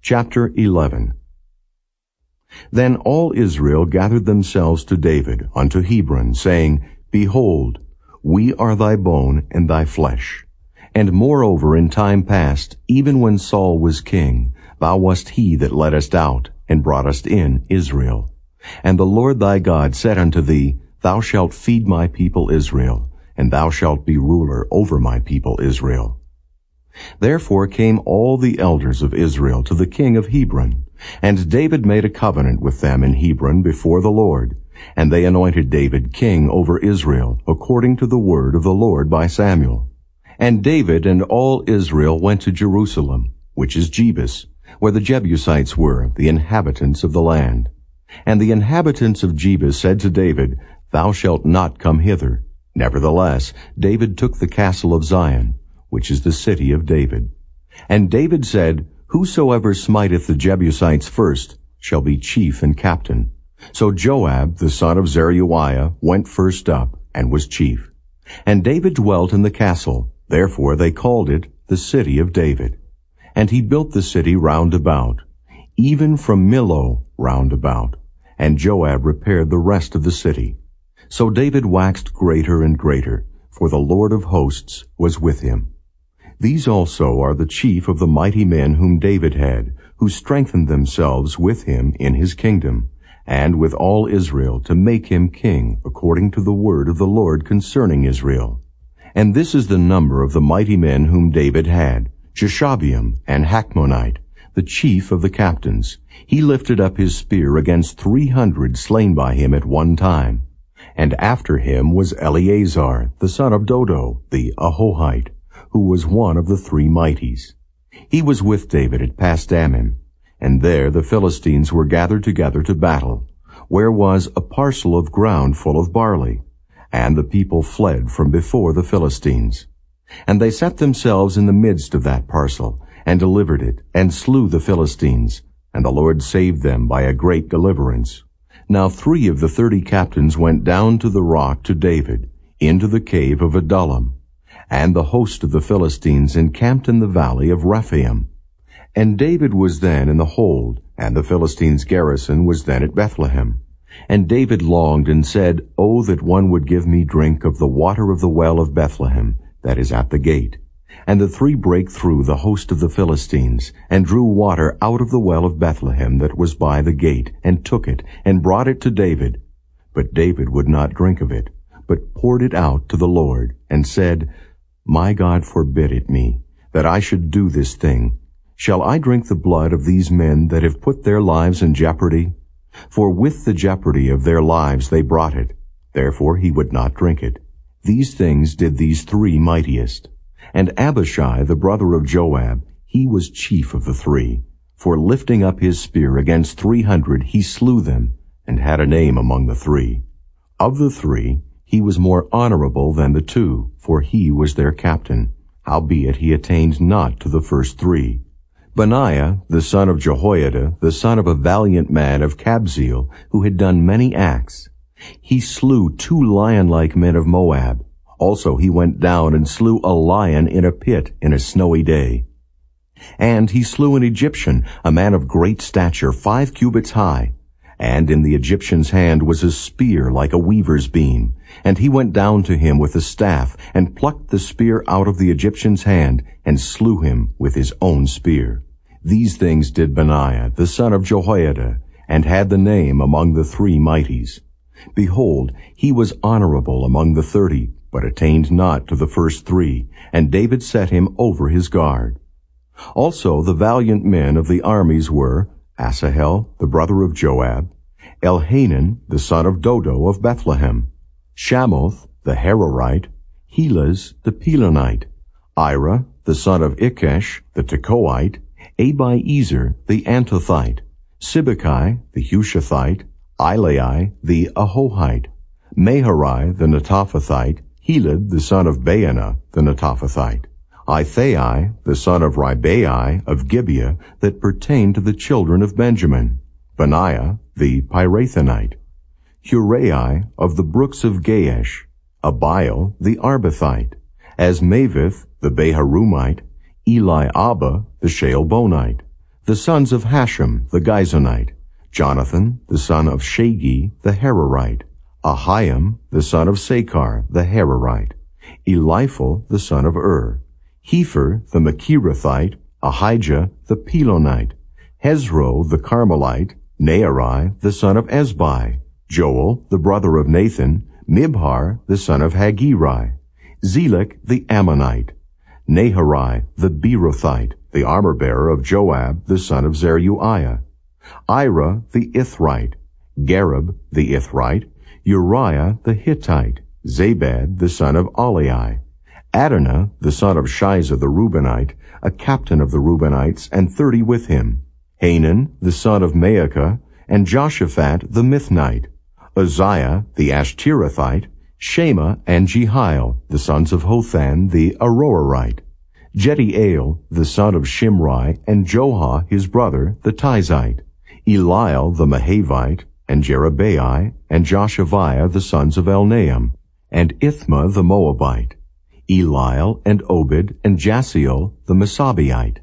Chapter 11 Then all Israel gathered themselves to David unto Hebron, saying, Behold, we are thy bone and thy flesh. And moreover in time past, even when Saul was king, thou wast he that led us out, and brought us in Israel. And the Lord thy God said unto thee, Thou shalt feed my people Israel, and thou shalt be ruler over my people Israel. Therefore came all the elders of Israel to the king of Hebron, and David made a covenant with them in Hebron before the Lord, and they anointed David king over Israel, according to the word of the Lord by Samuel. And David and all Israel went to Jerusalem, which is Jebus, where the Jebusites were, the inhabitants of the land. And the inhabitants of Jebus said to David, Thou shalt not come hither. Nevertheless, David took the castle of Zion, which is the city of David. And David said, Whosoever smiteth the Jebusites first shall be chief and captain. So Joab, the son of Zeruiah, went first up, and was chief. And David dwelt in the castle, therefore they called it the city of David. And he built the city round about, even from Millo round about. And Joab repaired the rest of the city. So David waxed greater and greater, for the Lord of hosts was with him. These also are the chief of the mighty men whom David had, who strengthened themselves with him in his kingdom, and with all Israel to make him king according to the word of the Lord concerning Israel. And this is the number of the mighty men whom David had, Jashobeam and Hachmonite, the chief of the captains. He lifted up his spear against three hundred slain by him at one time. And after him was Eleazar, the son of Dodo, the Ahohite, who was one of the three mighties. He was with David at Pasdammim, and there the Philistines were gathered together to battle, where was a parcel of ground full of barley. And the people fled from before the Philistines. And they set themselves in the midst of that parcel, and delivered it, and slew the Philistines, and the Lord saved them by a great deliverance. Now three of the thirty captains went down to the rock to David, into the cave of Adullam, and the host of the Philistines encamped in the valley of Rephaim. And David was then in the hold, and the Philistines' garrison was then at Bethlehem. And David longed and said, Oh, that one would give me drink of the water of the well of Bethlehem, that is at the gate. And the three brake through the host of the Philistines, and drew water out of the well of Bethlehem that was by the gate, and took it, and brought it to David. But David would not drink of it, but poured it out to the Lord, and said, My God forbid it me, that I should do this thing. Shall I drink the blood of these men that have put their lives in jeopardy? For with the jeopardy of their lives they brought it. Therefore he would not drink it. These things did these three mightiest. And Abishai, the brother of Joab, he was chief of the three. For lifting up his spear against three hundred, he slew them, and had a name among the three. Of the three, he was more honorable than the two, for he was their captain. Howbeit he attained not to the first three. Benaiah, the son of Jehoiada, the son of a valiant man of Kabzeel, who had done many acts, he slew two lion-like men of Moab. Also he went down and slew a lion in a pit in a snowy day. And he slew an Egyptian, a man of great stature, five cubits high. And in the Egyptian's hand was a spear like a weaver's beam. And he went down to him with a staff, and plucked the spear out of the Egyptian's hand, and slew him with his own spear. These things did Benaiah, the son of Jehoiada, and had the name among the three mighties. Behold, he was honorable among the thirty, but attained not to the first three, and David set him over his guard. Also the valiant men of the armies were Asahel, the brother of Joab, Elhanan, the son of Dodo of Bethlehem, Shamoth, the Hararite, Helez, the Pelonite, Ira, the son of Ikkesh, the Tekoite, Abiezer the Antothite, Sibbecai the Hushathite, Ilai the Ahohite, Maharai the Netophathite, Heled the son of Baanah, the Netophathite, Ithai the son of Ribai of Gibeah that pertained to the children of Benjamin, Benaiah the Pirathonite, Hurai of the brooks of Gaash, Abiel the Arbathite, Azmaveth the Baharumite, Eliahba the Shaalbonite, The sons of Hashem, the Gizonite. Jonathan, the son of Shage, the Hararite. Ahiam, the son of Sacar, the Hararite. Eliphal, the son of Ur. Hepher, the Mecherathite. Ahijah, the Pelonite. Hezro, the Carmelite. Naarai, the son of Ezbai. Joel, the brother of Nathan. Mibhar, the son of Haggeri. Zelek, the Ammonite. Naharai, the Berothite, the armor-bearer of Joab, the son of Zeruiah. Ira, the Ithrite. Gareb, the Ithrite. Uriah, the Hittite. Zabad, the son of Ahlai. Adina, the son of Shiza the Reubenite, a captain of the Reubenites, and thirty with him. Hanan, the son of Maachah, and Joshaphat the Mithnite. Uzzia, the Ashterathite, Shama and Jehiel, the sons of Hothan the Aroerite. Jediael, the son of Shimri, and Joha, his brother, the Tizite. Eliel, the Mahavite, and Jeribai, and Joshaviah, the sons of Elnaam, and Ithmah, the Moabite. Eliel, and Obed, and Jasiel, the Mesobaite.